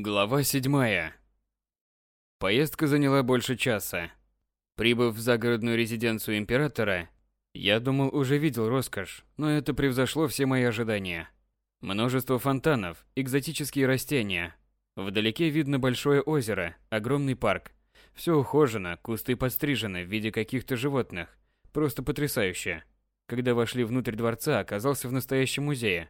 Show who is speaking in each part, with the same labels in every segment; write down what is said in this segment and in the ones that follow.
Speaker 1: Глава седьмая. Поездка заняла больше часа. Прибыв в загородную резиденцию императора, я думал, уже видел роскошь, но это превзошло все мои ожидания. Множество фонтанов, экзотические растения. Вдалеке видно большое озеро, огромный парк. Все ухожено, кусты подстрижены в виде каких-то животных. Просто потрясающе. Когда вошли внутрь дворца, оказался в настоящем музее.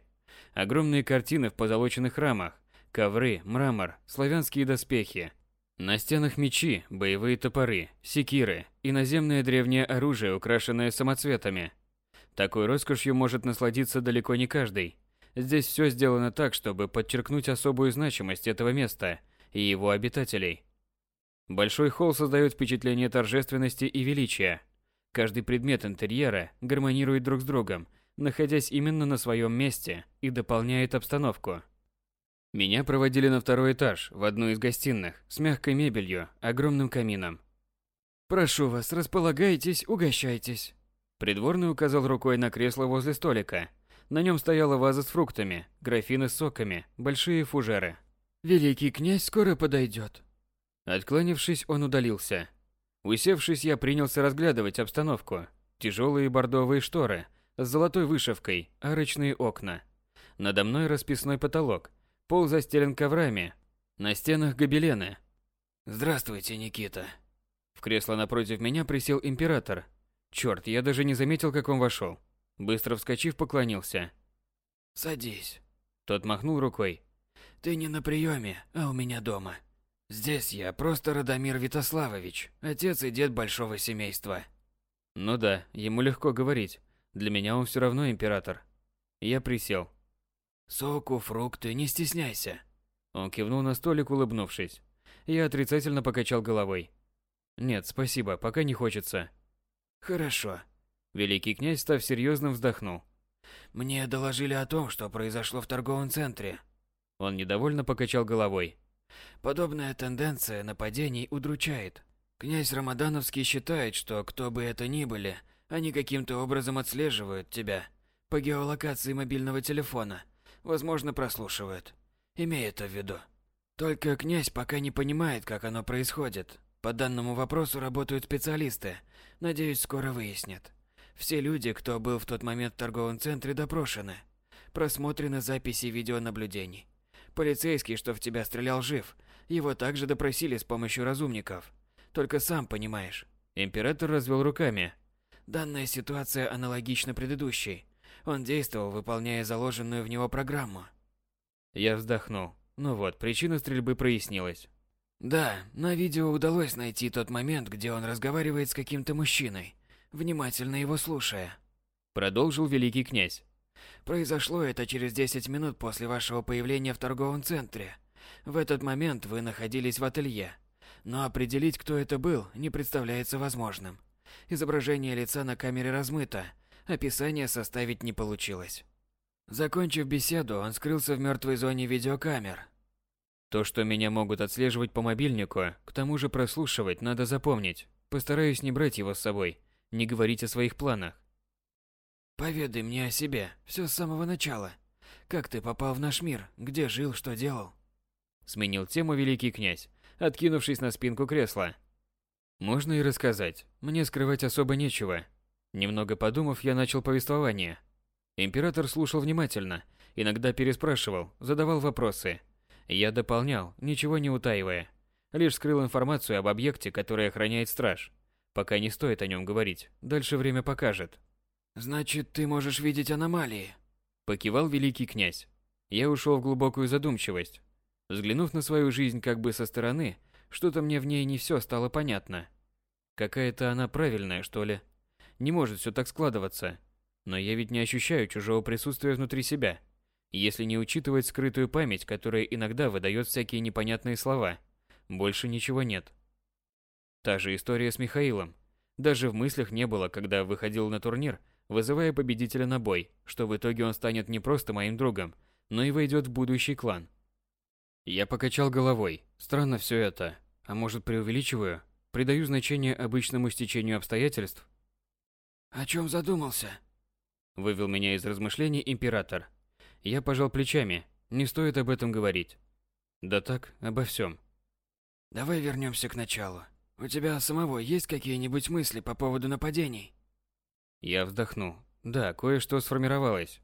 Speaker 1: Огромные картины в позолоченных рамах, ковры, мрамор, славянские доспехи. На стенах мечи, боевые топоры, секиры и наземное древнее оружие, украшенное самоцветами. Такой роскошью может насладиться далеко не каждый. Здесь все сделано так, чтобы подчеркнуть особую значимость этого места и его обитателей. Большой холл создает впечатление торжественности и величия. Каждый предмет интерьера гармонирует друг с другом, находясь именно на своем месте и дополняет обстановку. Меня проводили на второй этаж, в одну из гостиных, с мягкой мебелью, огромным камином.
Speaker 2: «Прошу вас, располагайтесь, угощайтесь».
Speaker 1: Придворный указал рукой на кресло возле столика. На нем стояла ваза с фруктами, графины с соками, большие фужеры.
Speaker 2: «Великий князь скоро подойдет».
Speaker 1: Отклонившись, он удалился. Усевшись, я принялся разглядывать обстановку. Тяжелые бордовые шторы с золотой вышивкой, арочные окна. Надо мной расписной потолок, Пол застелен коврами. На стенах гобелены.
Speaker 3: «Здравствуйте, Никита».
Speaker 1: В кресло напротив меня присел император. Черт, я даже не заметил, как он вошел. Быстро вскочив, поклонился.
Speaker 3: «Садись».
Speaker 1: Тот махнул рукой.
Speaker 3: «Ты не на приеме, а у меня дома. Здесь я просто Радомир Витославович, отец и дед большого семейства».
Speaker 1: Ну да, ему легко говорить. Для меня он все равно император. Я присел.
Speaker 3: Соку, фрукты, не стесняйся.
Speaker 1: Он кивнул на столик, улыбнувшись. Я отрицательно покачал головой. Нет, спасибо, пока не хочется.
Speaker 3: Хорошо.
Speaker 1: Великий князь, став серьезным, вздохнул.
Speaker 3: Мне доложили о том, что произошло в торговом центре.
Speaker 1: Он недовольно покачал головой.
Speaker 3: Подобная тенденция нападений удручает. Князь Рамадановский считает, что кто бы это ни были, они каким-то образом отслеживают тебя по геолокации мобильного телефона Возможно, прослушивают. Имей это в виду. Только князь пока не понимает, как оно происходит. По данному вопросу работают специалисты. Надеюсь, скоро выяснят. Все люди, кто был в тот момент в торговом центре, допрошены. Просмотрены записи видеонаблюдений. Полицейский, что в тебя стрелял, жив. Его также допросили с помощью разумников. Только сам понимаешь.
Speaker 1: Император развел руками.
Speaker 3: Данная ситуация аналогична предыдущей. Он действовал, выполняя заложенную в него программу.
Speaker 1: Я вздохнул. Ну вот, причина стрельбы прояснилась.
Speaker 3: Да, на видео удалось найти тот момент, где он разговаривает с каким-то мужчиной, внимательно его слушая.
Speaker 1: Продолжил великий князь.
Speaker 3: Произошло это через 10 минут после вашего появления в торговом центре. В этот момент вы находились в ателье. Но определить, кто это был, не представляется возможным. Изображение лица на камере размыто, Описание составить не получилось. Закончив беседу, он скрылся в мертвой зоне видеокамер.
Speaker 1: То, что меня могут отслеживать по мобильнику, к тому же прослушивать, надо запомнить. Постараюсь не брать его с собой, не говорить о своих планах.
Speaker 3: Поведай мне о себе, все с самого начала. Как ты попал в наш мир, где жил, что делал?
Speaker 1: Сменил тему великий князь, откинувшись на спинку кресла. Можно и рассказать, мне скрывать особо нечего, Немного подумав, я начал повествование. Император слушал внимательно, иногда переспрашивал, задавал вопросы. Я дополнял, ничего не утаивая. Лишь скрыл информацию об объекте, который охраняет страж. Пока не стоит о нем говорить, дальше время покажет.
Speaker 3: «Значит, ты можешь видеть аномалии?»
Speaker 1: Покивал великий князь. Я ушел в глубокую задумчивость. Взглянув на свою жизнь как бы со стороны, что-то мне в ней не все стало понятно. Какая-то она правильная, что ли. Не может все так складываться. Но я ведь не ощущаю чужого присутствия внутри себя. Если не учитывать скрытую память, которая иногда выдает всякие непонятные слова, больше ничего нет. Та же история с Михаилом. Даже в мыслях не было, когда выходил на турнир, вызывая победителя на бой, что в итоге он станет не просто моим другом, но и войдет в будущий клан. Я покачал головой. Странно все это. А может, преувеличиваю? Придаю значение обычному стечению обстоятельств?
Speaker 3: О чем задумался?
Speaker 1: Вывел меня из размышлений император. Я пожал плечами. Не стоит об этом говорить. Да так, обо всем.
Speaker 3: Давай вернемся к началу. У тебя самого есть какие-нибудь мысли по поводу нападений?
Speaker 1: Я вздохнул. Да, кое-что сформировалось.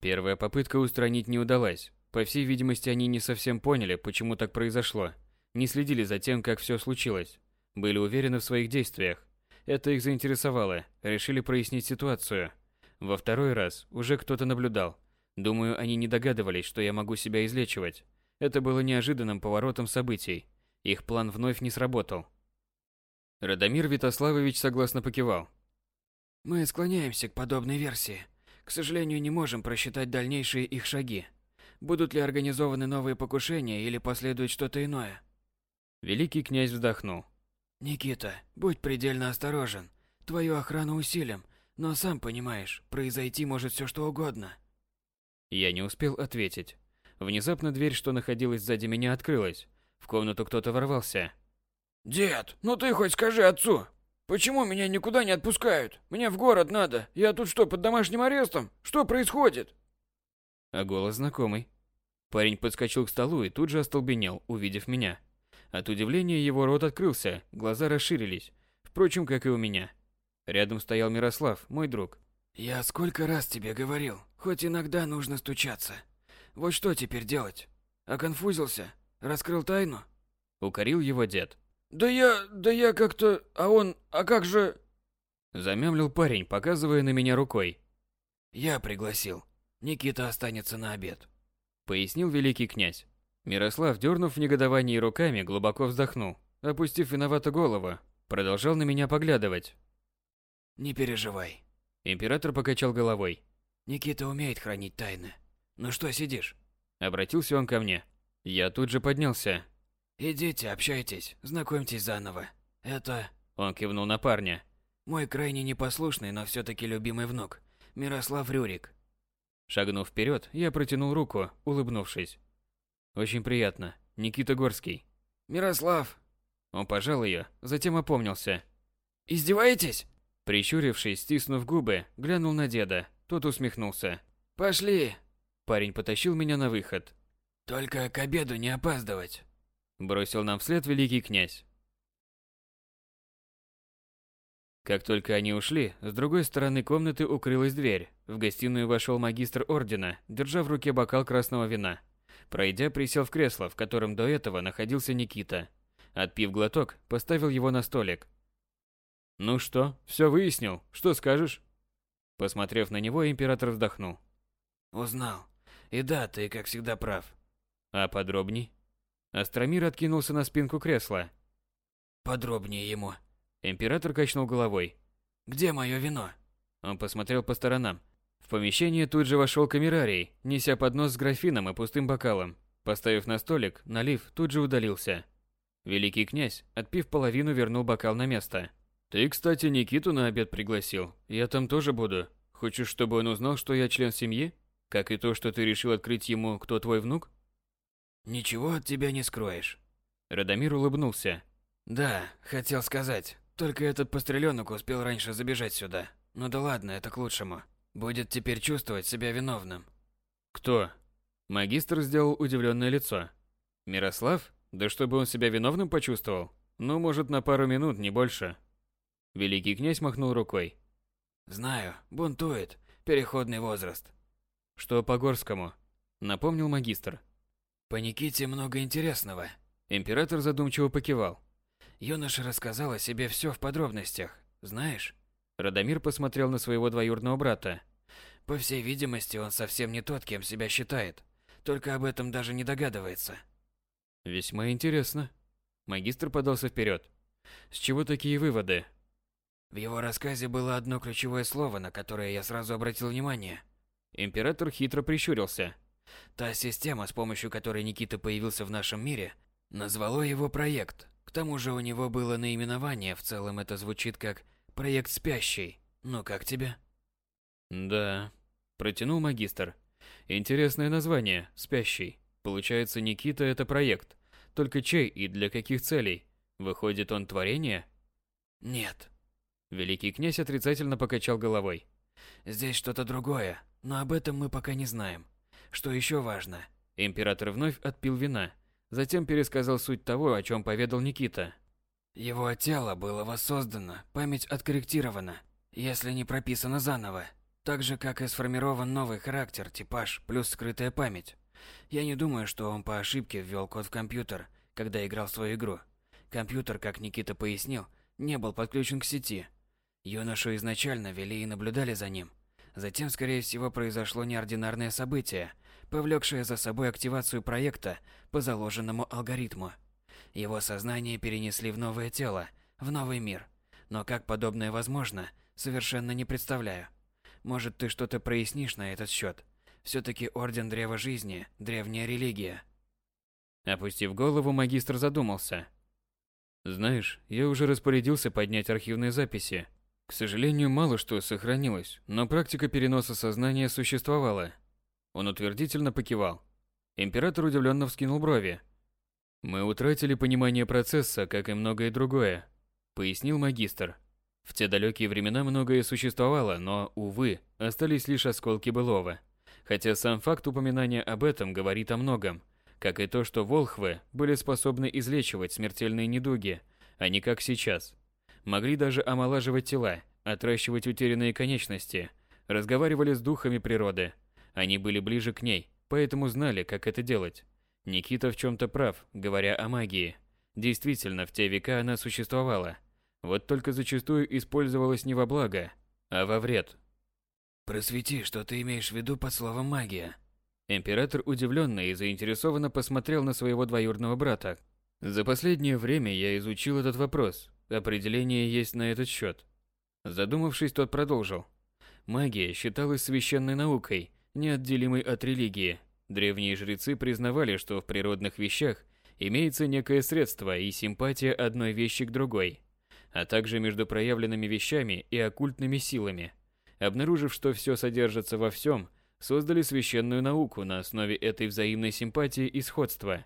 Speaker 1: Первая попытка устранить не удалась. По всей видимости, они не совсем поняли, почему так произошло. Не следили за тем, как все случилось. Были уверены в своих действиях. Это их заинтересовало. Решили прояснить ситуацию. Во второй раз уже кто-то наблюдал. Думаю, они не догадывались, что я могу себя излечивать. Это было неожиданным поворотом событий. Их план вновь не сработал. Радомир Витославович согласно покивал.
Speaker 3: Мы склоняемся к подобной версии. К сожалению, не можем просчитать дальнейшие их шаги. Будут ли организованы новые покушения или последует что-то иное?
Speaker 1: Великий князь вздохнул.
Speaker 3: Никита, будь предельно осторожен. Твою охрану усилим, но сам понимаешь, произойти может все что угодно.
Speaker 1: Я не успел ответить. Внезапно дверь, что находилась сзади меня, открылась. В комнату кто-то ворвался.
Speaker 2: «Дед, ну ты хоть скажи отцу, почему меня никуда не отпускают? Мне в город надо. Я тут что, под домашним арестом? Что происходит?»
Speaker 1: А голос знакомый. Парень подскочил к столу и тут же остолбенел, увидев меня. От удивления его рот открылся, глаза расширились. Впрочем, как и у меня. Рядом стоял Мирослав, мой друг.
Speaker 3: «Я сколько раз тебе говорил, хоть иногда нужно стучаться. Вот что теперь делать? Оконфузился? Раскрыл тайну?»
Speaker 1: Укорил его дед.
Speaker 2: «Да я... да я как-то... А он... а как же...»
Speaker 1: Замямлил парень, показывая на меня рукой.
Speaker 3: «Я пригласил. Никита останется на обед», —
Speaker 1: пояснил великий князь. Мирослав, дернув в негодовании руками, глубоко вздохнул, опустив виновато голову, продолжал на меня поглядывать.
Speaker 3: «Не переживай».
Speaker 1: Император покачал головой.
Speaker 3: «Никита умеет хранить тайны. Ну что сидишь?»
Speaker 1: Обратился он ко мне. Я тут же поднялся.
Speaker 3: «Идите, общайтесь, знакомьтесь заново. Это...»
Speaker 1: Он кивнул на парня.
Speaker 3: «Мой крайне непослушный, но все-таки любимый внук. Мирослав Рюрик».
Speaker 1: Шагнув вперед, я протянул руку, улыбнувшись. Очень приятно. Никита Горский.
Speaker 2: Мирослав.
Speaker 1: Он пожал ее, затем опомнился.
Speaker 2: Издеваетесь?
Speaker 1: Прищурившись, стиснув губы, глянул на деда. Тот усмехнулся.
Speaker 2: Пошли.
Speaker 1: Парень потащил меня на выход.
Speaker 3: Только к обеду не опаздывать.
Speaker 1: Бросил нам вслед великий князь. Как только они ушли, с другой стороны комнаты укрылась дверь. В гостиную вошел магистр ордена, держа в руке бокал красного вина. Пройдя, присел в кресло, в котором до этого находился Никита. Отпив глоток, поставил его на столик. «Ну что, все выяснил? Что скажешь?» Посмотрев на него, император вздохнул.
Speaker 3: «Узнал. И да, ты, как всегда, прав».
Speaker 1: «А подробней?» Астромир откинулся на спинку кресла.
Speaker 3: «Подробнее ему».
Speaker 1: Император качнул головой.
Speaker 3: «Где мое вино?»
Speaker 1: Он посмотрел по сторонам. Помещение тут же вошел камерарий, неся поднос с графином и пустым бокалом. Поставив на столик, налив, тут же удалился. Великий князь, отпив половину, вернул бокал на место. «Ты, кстати, Никиту на обед пригласил. Я там тоже буду. Хочешь, чтобы он узнал, что я член семьи? Как и то, что ты решил открыть ему, кто твой внук?»
Speaker 3: «Ничего от тебя не скроешь».
Speaker 1: Радомир улыбнулся.
Speaker 3: «Да, хотел сказать. Только этот постреленок успел раньше забежать сюда. Ну да ладно, это к лучшему. Будет теперь чувствовать себя виновным.
Speaker 1: Кто? Магистр сделал удивленное лицо. Мирослав? Да чтобы он себя виновным почувствовал? Ну, может, на пару минут, не больше. Великий князь махнул рукой.
Speaker 3: Знаю, бунтует. Переходный возраст.
Speaker 1: Что по Горскому? Напомнил магистр.
Speaker 3: По Никите много интересного.
Speaker 1: Император задумчиво покивал.
Speaker 3: Юноша рассказал о себе все в подробностях. Знаешь?
Speaker 1: Радомир посмотрел на своего двоюродного брата.
Speaker 3: По всей видимости, он совсем не тот, кем себя считает. Только об этом даже не догадывается.
Speaker 1: Весьма интересно. Магистр подался вперед. С чего такие выводы?
Speaker 3: В его рассказе было одно ключевое слово, на которое я сразу обратил внимание.
Speaker 1: Император хитро прищурился.
Speaker 3: Та система, с помощью которой Никита появился в нашем мире, назвало его проект. К тому же у него было наименование, в целом это звучит как Проект спящий. Ну как тебе?
Speaker 1: Да, протянул магистр. Интересное название спящий. Получается, Никита это проект. Только чей и для каких целей? Выходит, он творение?
Speaker 3: Нет.
Speaker 1: Великий князь отрицательно покачал головой.
Speaker 3: Здесь что-то другое, но об этом мы пока не знаем. Что еще важно?
Speaker 1: Император вновь отпил вина, Затем пересказал суть того, о чем поведал Никита.
Speaker 3: Его тело было воссоздано, память откорректирована, если не прописано заново. Так же, как и сформирован новый характер, типаж, плюс скрытая память. Я не думаю, что он по ошибке ввел код в компьютер, когда играл в свою игру. Компьютер, как Никита пояснил, не был подключен к сети. Юношу изначально вели и наблюдали за ним. Затем, скорее всего, произошло неординарное событие, повлекшее за собой активацию проекта по заложенному алгоритму. Его сознание перенесли в новое тело, в новый мир. Но как подобное возможно, совершенно не представляю. Может, ты что-то прояснишь на этот счет? Все-таки Орден Древа Жизни – древняя религия.
Speaker 1: Опустив голову, магистр задумался. Знаешь, я уже распорядился поднять архивные записи. К сожалению, мало что сохранилось, но практика переноса сознания существовала. Он утвердительно покивал. Император удивленно вскинул брови. Мы утратили понимание процесса, как и многое другое, пояснил магистр. В те далекие времена многое существовало, но, увы, остались лишь осколки былого. Хотя сам факт упоминания об этом говорит о многом, как и то, что волхвы были способны излечивать смертельные недуги, а не как сейчас. Могли даже омолаживать тела, отращивать утерянные конечности, разговаривали с духами природы. Они были ближе к ней, поэтому знали, как это делать. Никита в чем-то прав, говоря о магии. Действительно, в те века она существовала – вот только зачастую использовалась не во благо, а во вред.
Speaker 3: Просвети, что ты имеешь в виду под словом магия.
Speaker 1: Император удивленно и заинтересованно посмотрел на своего двоюродного брата. За последнее время я изучил этот вопрос. Определение есть на этот счет. Задумавшись, тот продолжил. Магия считалась священной наукой, неотделимой от религии. Древние жрецы признавали, что в природных вещах имеется некое средство и симпатия одной вещи к другой а также между проявленными вещами и оккультными силами. Обнаружив, что все содержится во всем, создали священную науку на основе этой взаимной симпатии и сходства.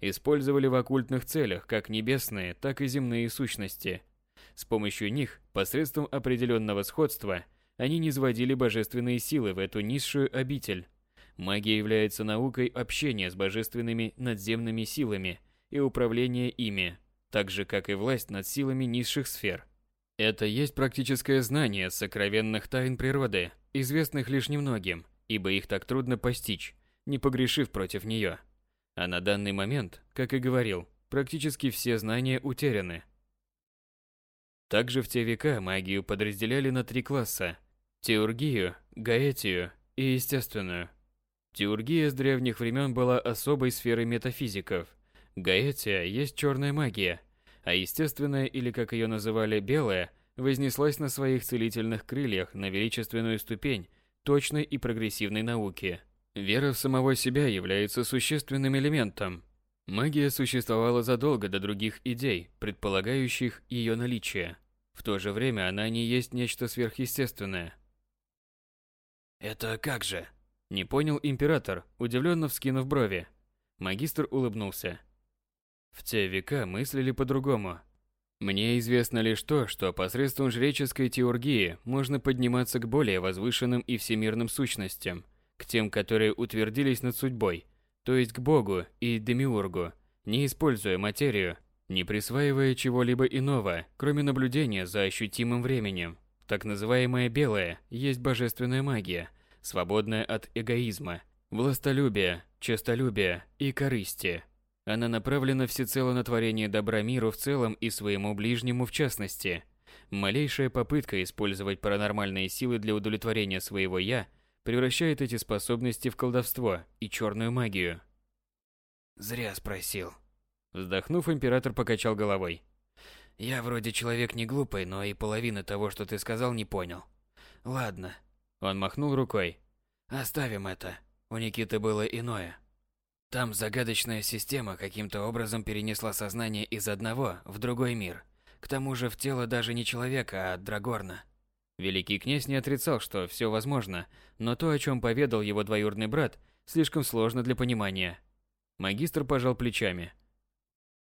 Speaker 1: Использовали в оккультных целях как небесные, так и земные сущности. С помощью них, посредством определенного сходства, они низводили божественные силы в эту низшую обитель. Магия является наукой общения с божественными надземными силами и управления ими так же, как и власть над силами низших сфер. Это есть практическое знание сокровенных тайн природы, известных лишь немногим, ибо их так трудно постичь, не погрешив против нее. А на данный момент, как и говорил, практически все знания утеряны. Также в те века магию подразделяли на три класса – теургию, гаэтию и естественную. Теургия с древних времен была особой сферой метафизиков – Гаэтия есть черная магия, а естественная, или как ее называли, белая, вознеслась на своих целительных крыльях на величественную ступень точной и прогрессивной науки. Вера в самого себя является существенным элементом. Магия существовала задолго до других идей, предполагающих ее наличие. В то же время она не есть нечто сверхъестественное.
Speaker 3: «Это как же?»
Speaker 1: Не понял император, удивленно вскинув брови. Магистр улыбнулся. В те века мыслили по-другому. Мне известно лишь то, что посредством жреческой теургии можно подниматься к более возвышенным и всемирным сущностям, к тем, которые утвердились над судьбой, то есть к Богу и Демиургу, не используя материю, не присваивая чего-либо иного, кроме наблюдения за ощутимым временем. Так называемая белая есть божественная магия, свободная от эгоизма, властолюбия, честолюбия и корысти. Она направлена всецело на творение добра миру в целом и своему ближнему в частности. Малейшая попытка использовать паранормальные силы для удовлетворения своего «я» превращает эти способности в колдовство и черную магию.
Speaker 3: Зря спросил.
Speaker 1: Вздохнув, император покачал головой.
Speaker 3: Я вроде человек не глупый, но и половины того, что ты сказал, не понял. Ладно.
Speaker 1: Он махнул рукой.
Speaker 3: Оставим это. У Никиты было иное. Там загадочная система каким-то образом перенесла сознание из одного в другой мир. К тому же в тело даже не человека, а драгорна.
Speaker 1: Великий князь не отрицал, что все возможно, но то, о чем поведал его двоюродный брат, слишком сложно для понимания. Магистр пожал плечами.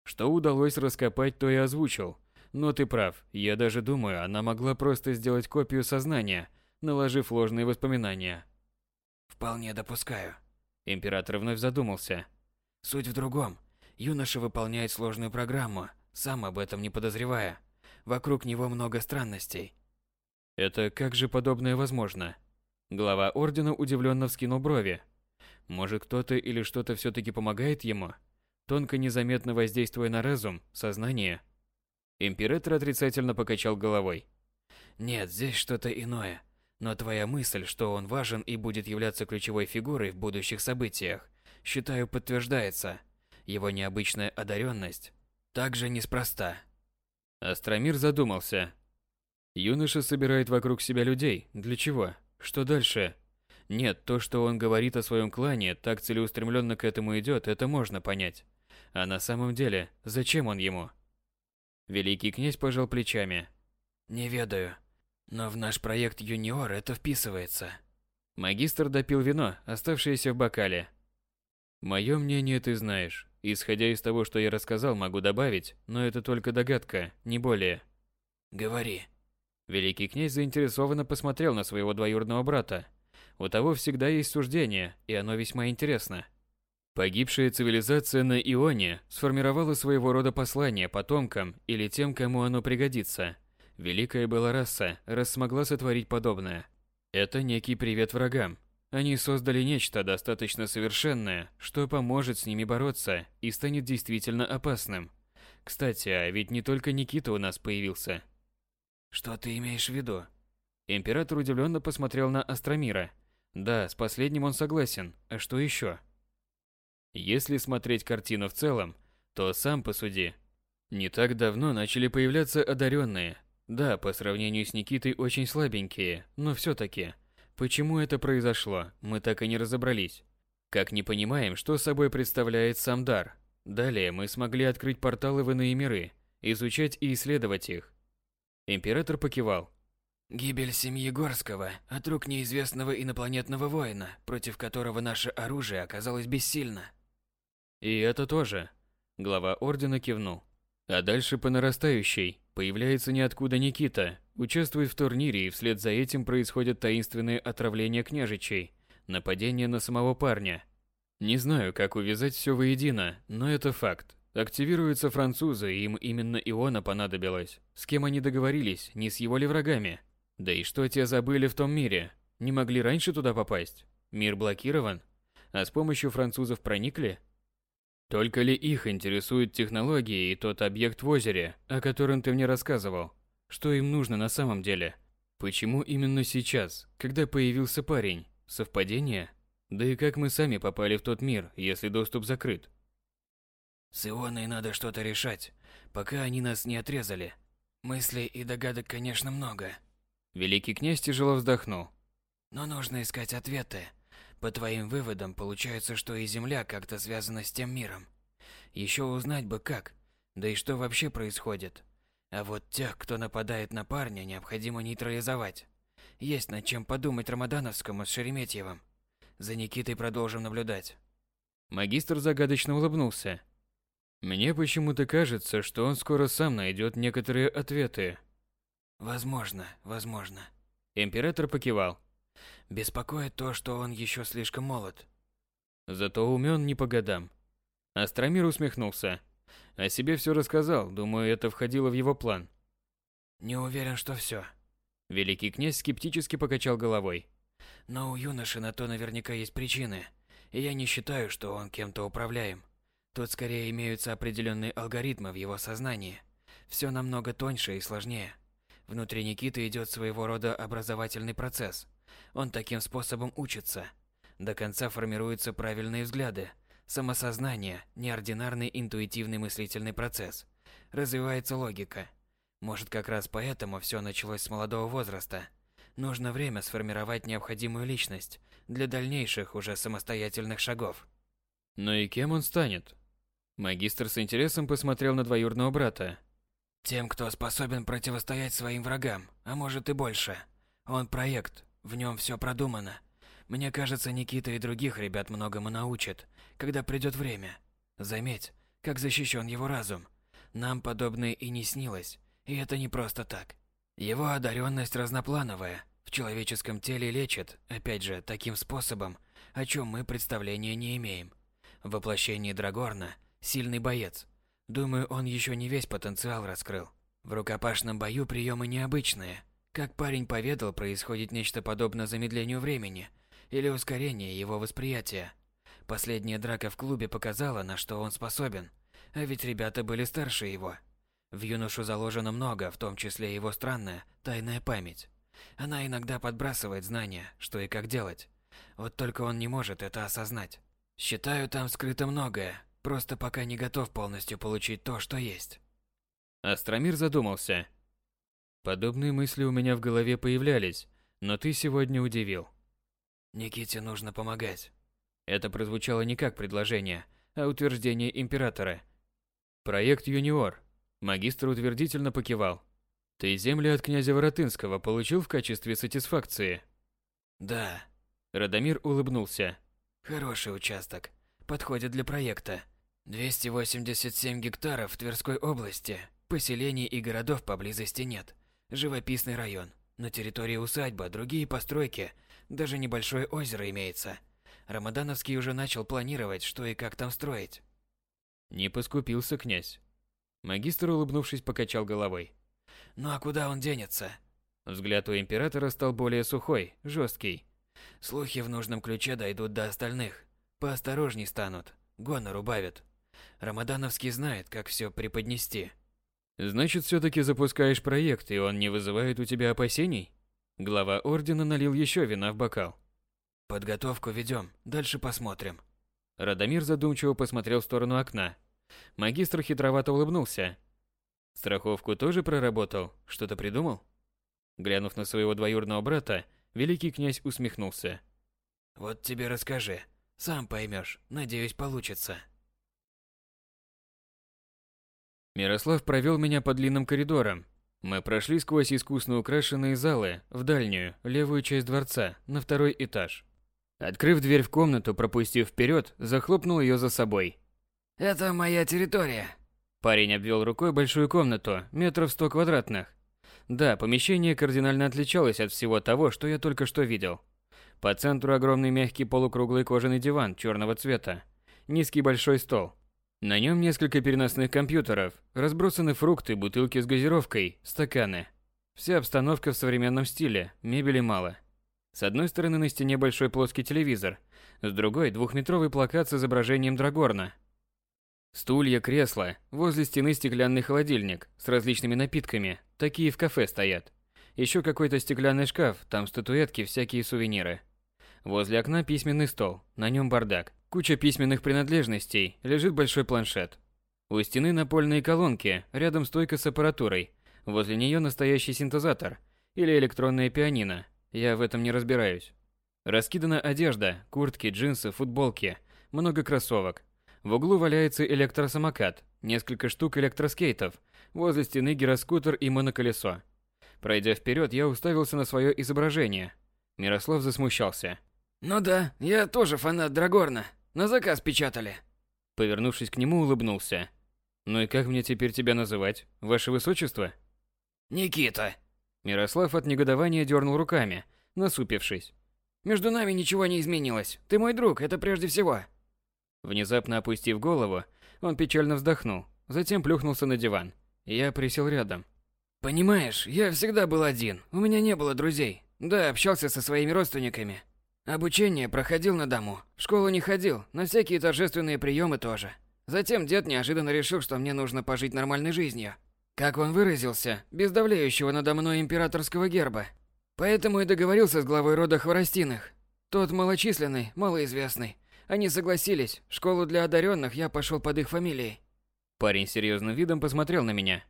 Speaker 1: Что удалось раскопать, то и озвучил. Но ты прав, я даже думаю, она могла просто сделать копию сознания, наложив ложные воспоминания.
Speaker 3: Вполне допускаю.
Speaker 1: Император вновь задумался.
Speaker 3: Суть в другом. Юноша выполняет сложную программу, сам об этом не подозревая. Вокруг него много странностей.
Speaker 1: Это как же подобное возможно? Глава ордена удивленно вскинул брови. Может, кто-то или что-то все-таки помогает ему, тонко незаметно воздействуя на разум, сознание? Император отрицательно покачал головой.
Speaker 3: Нет, здесь что-то иное. Но твоя мысль, что он важен и будет являться ключевой фигурой в будущих событиях, считаю, подтверждается. Его необычная одаренность также неспроста.
Speaker 1: Астромир задумался. Юноша собирает вокруг себя людей. Для чего? Что дальше? Нет, то, что он говорит о своем клане, так целеустремленно к этому идет, это можно понять. А на самом деле, зачем он ему? Великий князь пожал плечами.
Speaker 3: Не ведаю. Но в наш проект Юниор это вписывается.
Speaker 1: Магистр допил вино, оставшееся в бокале. Мое мнение ты знаешь. Исходя из того, что я рассказал, могу добавить, но это только догадка, не более.
Speaker 3: Говори.
Speaker 1: Великий князь заинтересованно посмотрел на своего двоюродного брата. У того всегда есть суждение, и оно весьма интересно. Погибшая цивилизация на Ионе сформировала своего рода послание потомкам или тем, кому оно пригодится. Великая была раса, раз смогла сотворить подобное. Это некий привет врагам. Они создали нечто достаточно совершенное, что поможет с ними бороться и станет действительно опасным. Кстати, а ведь не только Никита у нас появился.
Speaker 3: Что ты имеешь в виду?
Speaker 1: Император удивленно посмотрел на Астромира. Да, с последним он согласен. А что еще? Если смотреть картину в целом, то сам посуди. Не так давно начали появляться одаренные. Да, по сравнению с Никитой очень слабенькие, но все-таки. Почему это произошло, мы так и не разобрались. Как не понимаем, что собой представляет сам дар. Далее мы смогли открыть порталы в иные миры, изучать и исследовать их. Император покивал.
Speaker 3: Гибель семьи Горского от рук неизвестного инопланетного воина, против которого наше оружие оказалось бессильно.
Speaker 1: И это тоже. Глава ордена кивнул. А дальше по нарастающей. Появляется ниоткуда Никита, участвует в турнире, и вслед за этим происходят таинственные отравления княжичей, нападение на самого парня. Не знаю, как увязать все воедино, но это факт. Активируются французы, им именно Иона понадобилось. С кем они договорились, не с его ли врагами? Да и что те забыли в том мире? Не могли раньше туда попасть? Мир блокирован? А с помощью французов проникли? Только ли их интересуют технологии и тот объект в озере, о котором ты мне рассказывал? Что им нужно на самом деле? Почему именно сейчас, когда появился парень? Совпадение? Да и как мы сами попали в тот мир, если доступ закрыт?
Speaker 3: С Ионой надо что-то решать, пока они нас не отрезали. Мыслей и догадок, конечно, много.
Speaker 1: Великий князь тяжело вздохнул.
Speaker 3: Но нужно искать ответы. По твоим выводам, получается, что и Земля как-то связана с тем миром. Еще узнать бы как, да и что вообще происходит. А вот тех, кто нападает на парня, необходимо нейтрализовать. Есть над чем подумать Рамадановскому с Шереметьевым. За Никитой продолжим наблюдать.
Speaker 1: Магистр загадочно улыбнулся. Мне почему-то кажется, что он скоро сам найдет некоторые ответы.
Speaker 3: Возможно, возможно.
Speaker 1: Император покивал.
Speaker 3: Беспокоит то, что он еще слишком молод.
Speaker 1: Зато умен не по годам. Астромир усмехнулся. О себе все рассказал, думаю, это входило в его план.
Speaker 3: Не уверен, что все.
Speaker 1: Великий князь скептически покачал головой.
Speaker 3: Но у юноши на то наверняка есть причины, и я не считаю, что он кем-то управляем. Тут скорее имеются определенные алгоритмы в его сознании. Все намного тоньше и сложнее. Внутри Никиты идет своего рода образовательный процесс. Он таким способом учится. До конца формируются правильные взгляды, самосознание, неординарный интуитивный мыслительный процесс. Развивается логика. Может, как раз поэтому все началось с молодого возраста. Нужно время сформировать необходимую личность для дальнейших уже самостоятельных шагов.
Speaker 1: Но и кем он станет? Магистр с интересом посмотрел на двоюродного брата.
Speaker 3: Тем, кто способен противостоять своим врагам, а может и больше. Он проект, в нем все продумано. Мне кажется, Никита и других ребят многому научат, когда придет время. Заметь, как защищен его разум. Нам подобное и не снилось, и это не просто так. Его одаренность разноплановая, в человеческом теле лечит, опять же, таким способом, о чем мы представления не имеем. В воплощении Драгорна Сильный боец. Думаю, он еще не весь потенциал раскрыл. В рукопашном бою приемы необычные. Как парень поведал, происходит нечто подобное замедлению времени или ускорению его восприятия. Последняя драка в клубе показала, на что он способен. А ведь ребята были старше его. В юношу заложено много, в том числе его странная, тайная память. Она иногда подбрасывает знания, что и как делать. Вот только он не может это осознать. Считаю, там скрыто многое, просто пока не готов полностью получить то, что есть.
Speaker 1: Астромир задумался. Подобные мысли у меня в голове появлялись, но ты сегодня удивил.
Speaker 3: Никите нужно помогать.
Speaker 1: Это прозвучало не как предложение, а утверждение императора. Проект «Юниор». Магистр утвердительно покивал. Ты земли от князя Воротынского получил в качестве сатисфакции?
Speaker 3: Да.
Speaker 1: Радомир улыбнулся.
Speaker 3: Хороший участок. Подходит для проекта. 287 гектаров в Тверской области. Поселений и городов поблизости нет. Живописный район. На территории усадьба, другие постройки. Даже небольшое озеро имеется. Рамадановский уже начал планировать, что и как там строить.
Speaker 1: Не поскупился князь. Магистр, улыбнувшись, покачал головой.
Speaker 3: Ну а куда он денется?
Speaker 1: Взгляд у императора стал более сухой, жесткий.
Speaker 3: Слухи в нужном ключе дойдут до остальных. Поосторожней станут, гонор убавят. Рамадановский знает, как все преподнести.
Speaker 1: Значит, все-таки запускаешь проект, и он не вызывает у тебя опасений? Глава ордена налил еще вина в бокал.
Speaker 3: Подготовку ведем, дальше посмотрим.
Speaker 1: Радомир задумчиво посмотрел в сторону окна. Магистр хитровато улыбнулся. Страховку тоже проработал? Что-то придумал? Глянув на своего двоюродного брата, великий князь усмехнулся.
Speaker 3: Вот тебе расскажи. Сам поймешь. Надеюсь, получится.
Speaker 1: Мирослав провел меня по длинным коридорам. Мы прошли сквозь искусно украшенные залы в дальнюю, левую часть дворца, на второй этаж. Открыв дверь в комнату, пропустив вперед, захлопнул ее за собой.
Speaker 2: «Это моя территория»,
Speaker 1: Парень обвел рукой большую комнату, метров сто квадратных. Да, помещение кардинально отличалось от всего того, что я только что видел. По центру огромный мягкий полукруглый кожаный диван черного цвета. Низкий большой стол. На нем несколько переносных компьютеров, разбросаны фрукты, бутылки с газировкой, стаканы. Вся обстановка в современном стиле, мебели мало. С одной стороны на стене большой плоский телевизор, с другой двухметровый плакат с изображением Драгорна – Стулья, кресла, возле стены стеклянный холодильник с различными напитками, такие в кафе стоят. Еще какой-то стеклянный шкаф, там статуэтки, всякие сувениры. Возле окна письменный стол, на нем бардак. Куча письменных принадлежностей, лежит большой планшет. У стены напольные колонки, рядом стойка с аппаратурой. Возле нее настоящий синтезатор или электронное пианино. Я в этом не разбираюсь. Раскидана одежда, куртки, джинсы, футболки, много кроссовок. В углу валяется электросамокат, несколько штук электроскейтов, возле стены гироскутер и моноколесо. Пройдя вперед, я уставился на свое изображение. Мирослав засмущался.
Speaker 2: «Ну да, я тоже фанат Драгорна. На заказ печатали».
Speaker 1: Повернувшись к нему, улыбнулся. «Ну и как мне теперь тебя называть? Ваше Высочество?»
Speaker 2: «Никита».
Speaker 1: Мирослав от негодования дернул руками, насупившись.
Speaker 2: «Между нами ничего не изменилось. Ты мой друг, это прежде всего.
Speaker 1: Внезапно опустив голову, он печально вздохнул, затем плюхнулся на диван. Я присел рядом.
Speaker 2: «Понимаешь, я всегда был один, у меня не было друзей. Да, общался со своими родственниками. Обучение проходил на дому, в школу не ходил, на всякие торжественные приемы тоже. Затем дед неожиданно решил, что мне нужно пожить нормальной жизнью. Как он выразился, без давлеющего надо мной императорского герба. Поэтому и договорился с главой рода Хворостиных. Тот малочисленный, малоизвестный, они согласились. В школу для одаренных я пошел под их фамилией.
Speaker 1: Парень серьезным видом посмотрел на меня.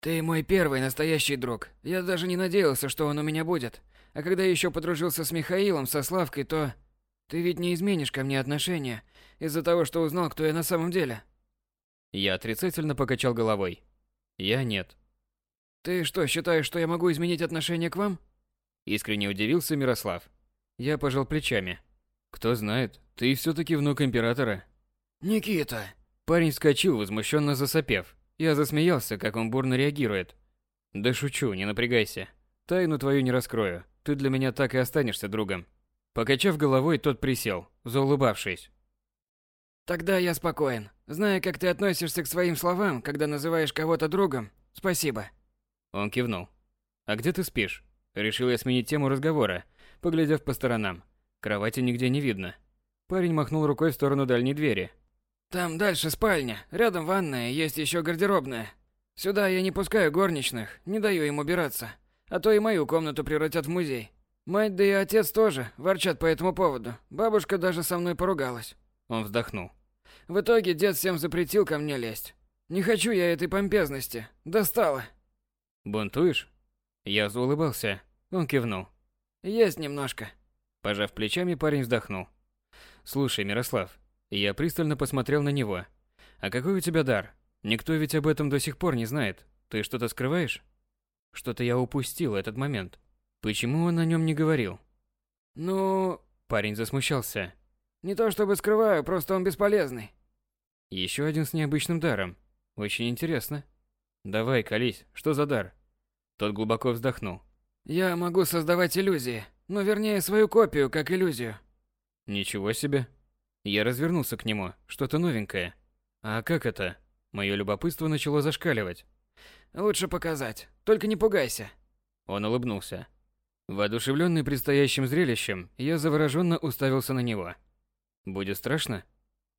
Speaker 2: Ты мой первый настоящий друг. Я даже не надеялся, что он у меня будет. А когда еще подружился с Михаилом, со Славкой, то... Ты ведь не изменишь ко мне отношения из-за того, что узнал, кто я на самом деле.
Speaker 1: Я отрицательно покачал головой. Я нет.
Speaker 2: Ты что, считаешь, что я могу изменить отношение к вам?
Speaker 1: Искренне удивился Мирослав. Я пожал плечами. Кто знает, ты все-таки внук императора.
Speaker 2: Никита!
Speaker 1: Парень вскочил, возмущенно засопев. Я засмеялся, как он бурно реагирует. Да шучу, не напрягайся. Тайну твою не раскрою. Ты для меня так и останешься другом. Покачав головой, тот присел, заулыбавшись.
Speaker 2: Тогда я спокоен. Зная, как ты относишься к своим словам, когда называешь кого-то другом, спасибо.
Speaker 1: Он кивнул. А где ты спишь? Решил я сменить тему разговора, поглядев по сторонам. Кровати нигде не видно. Парень махнул рукой в сторону дальней двери.
Speaker 2: Там дальше спальня, рядом ванная, есть еще гардеробная. Сюда я не пускаю горничных, не даю им убираться, а то и мою комнату превратят в музей. Мать да и отец тоже ворчат по этому поводу. Бабушка даже со мной поругалась.
Speaker 1: Он вздохнул.
Speaker 2: В итоге дед всем запретил ко мне лезть. Не хочу я этой помпезности. Достало.
Speaker 1: Бунтуешь? Я заулыбался. Он кивнул.
Speaker 2: Есть немножко.
Speaker 1: Пожав плечами, парень вздохнул. Слушай, Мирослав, я пристально посмотрел на него. А какой у тебя дар? Никто ведь об этом до сих пор не знает. Ты что-то скрываешь? Что-то я упустил этот момент. Почему он о нем не говорил?
Speaker 2: Ну,
Speaker 1: парень засмущался.
Speaker 2: Не то чтобы скрываю, просто он бесполезный.
Speaker 1: Еще один с необычным даром. Очень интересно. Давай, колись, что за дар? Тот глубоко вздохнул.
Speaker 2: Я могу создавать иллюзии. Ну, вернее, свою копию, как иллюзию.
Speaker 1: Ничего себе. Я развернулся к нему. Что-то новенькое. А как это? Мое любопытство начало зашкаливать.
Speaker 2: Лучше показать. Только не пугайся.
Speaker 1: Он улыбнулся. Воодушевленный предстоящим зрелищем, я завороженно уставился на него. Будет страшно?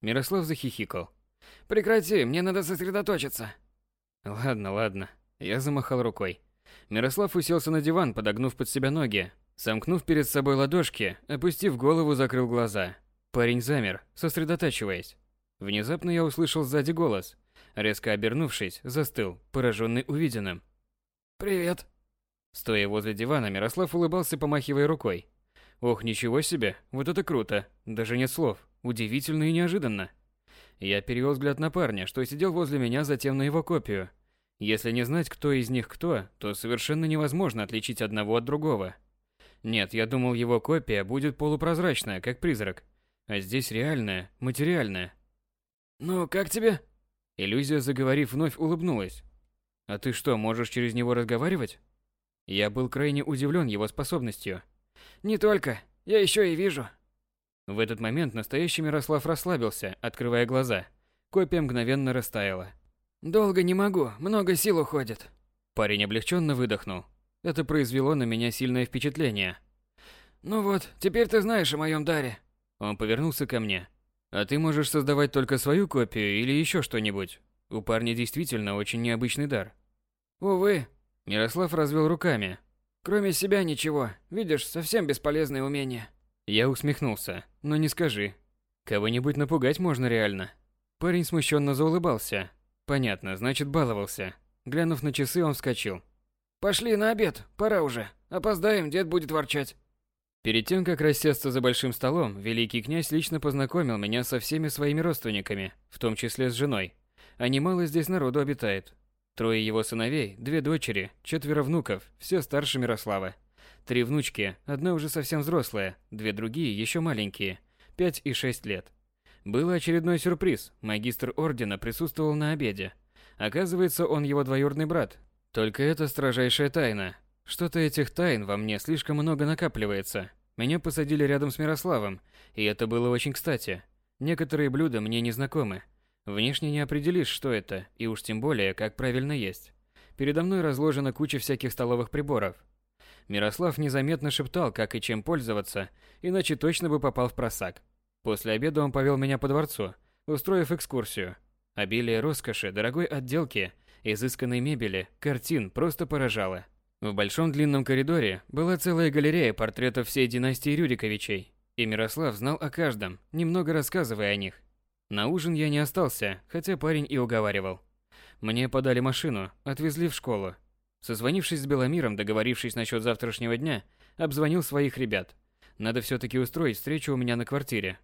Speaker 1: Мирослав захихикал.
Speaker 2: Прекрати, мне надо сосредоточиться.
Speaker 1: Ладно, ладно. Я замахал рукой. Мирослав уселся на диван, подогнув под себя ноги. Сомкнув перед собой ладошки, опустив голову, закрыл глаза. Парень замер, сосредотачиваясь. Внезапно я услышал сзади голос. Резко обернувшись, застыл, пораженный увиденным.
Speaker 2: «Привет».
Speaker 1: Стоя возле дивана, Мирослав улыбался, помахивая рукой. Ох, ничего себе, вот это круто. Даже нет слов. Удивительно и неожиданно. Я перевел взгляд на парня, что сидел возле меня, затем на его копию. Если не знать, кто из них кто, то совершенно невозможно отличить одного от другого. Нет, я думал, его копия будет полупрозрачная, как призрак. А здесь реальная, материальная.
Speaker 2: «Ну, как тебе?»
Speaker 1: Иллюзия, заговорив, вновь улыбнулась. «А ты что, можешь через него разговаривать?» Я был крайне удивлен его способностью.
Speaker 2: Не только. Я еще и вижу.
Speaker 1: В этот момент настоящий Мирослав расслабился, открывая глаза. Копия мгновенно растаяла.
Speaker 2: Долго не могу, много сил уходит.
Speaker 1: Парень облегченно выдохнул. Это произвело на меня сильное впечатление.
Speaker 2: Ну вот, теперь ты знаешь о моем даре.
Speaker 1: Он повернулся ко мне. А ты можешь создавать только свою копию или еще что-нибудь? У парня действительно очень необычный дар.
Speaker 2: Увы.
Speaker 1: Мирослав развел руками,
Speaker 2: Кроме себя ничего. Видишь, совсем бесполезное умение.
Speaker 1: Я усмехнулся. Но не скажи. Кого-нибудь напугать можно реально. Парень смущенно заулыбался. Понятно, значит баловался. Глянув на часы, он вскочил.
Speaker 2: Пошли на обед, пора уже. Опоздаем, дед будет ворчать.
Speaker 1: Перед тем, как рассесться за большим столом, великий князь лично познакомил меня со всеми своими родственниками, в том числе с женой. А немало здесь народу обитает. Трое его сыновей, две дочери, четверо внуков, все старше Мирослава. Три внучки, одна уже совсем взрослая, две другие еще маленькие, пять и шесть лет. Был очередной сюрприз. Магистр ордена присутствовал на обеде. Оказывается, он его двоюродный брат. Только это строжайшая тайна. Что-то этих тайн во мне слишком много накапливается. Меня посадили рядом с Мирославом, и это было очень кстати. Некоторые блюда мне не знакомы, Внешне не определишь, что это, и уж тем более, как правильно есть. Передо мной разложена куча всяких столовых приборов. Мирослав незаметно шептал, как и чем пользоваться, иначе точно бы попал в просак. После обеда он повел меня по дворцу, устроив экскурсию. Обилие роскоши, дорогой отделки, изысканной мебели, картин просто поражало. В большом длинном коридоре была целая галерея портретов всей династии Рюриковичей, и Мирослав знал о каждом, немного рассказывая о них. На ужин я не остался, хотя парень и уговаривал. Мне подали машину, отвезли в школу. Созвонившись с Беломиром, договорившись насчет завтрашнего дня, обзвонил своих ребят. Надо все-таки устроить встречу у меня на квартире,